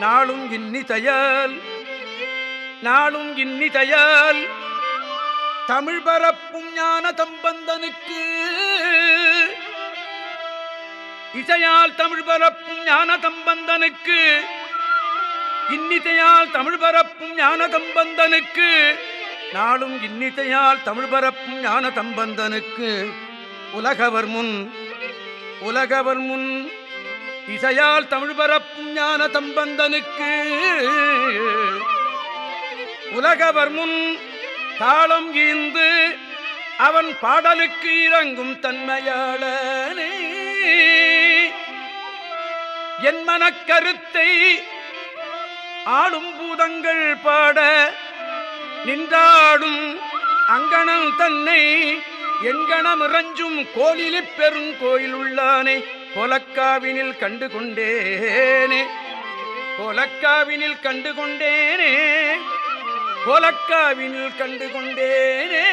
நாளும் இன்னிசையால் நாளும் இன்னிசையால் தமிழ் பரப்பும் ஞான தம்பந்தனுக்கு இசையால் தமிழ் பரப்பும் ஞான தம்பந்தனுக்கு இன்னிசையால் தமிழ் பரப்பும் ஞான தம்பந்தனுக்கு நாளும் இன்னிசையால் தமிழ் பரப்பும் ஞான தம்பந்தனுக்கு. உலகவர் முன் உலகவர் முன் இசையால் தமிழ் பரப்பும் ஞான தம்பந்தனுக்கு உலகவர் முன் தாளம் ஈந்து அவன் பாடலுக்கு இறங்கும் தன்மையாளனே. என் மனக்கருத்தை ஆளும் பூதங்கள் பாட நின்றாடும் அங்கணம் தன்னை எங்கணம் இறஞ்சும் கோலிலிப் பெரும் கோயில் உள்ளானே. கோலக்காவினில் கண்டு கொண்டேனே கோலக்காவினில் கண்டு கொண்டேனே கோலக்காவினில் கண்டு கொண்டேனே